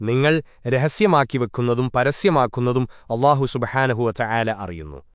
നിങ്ങൾ രഹസ്യമാക്കി വെക്കുന്നതും പരസ്യമാക്കുന്നതും അള്ളാഹു സുബഹാനഹുവ ചായാല അറിയുന്നു.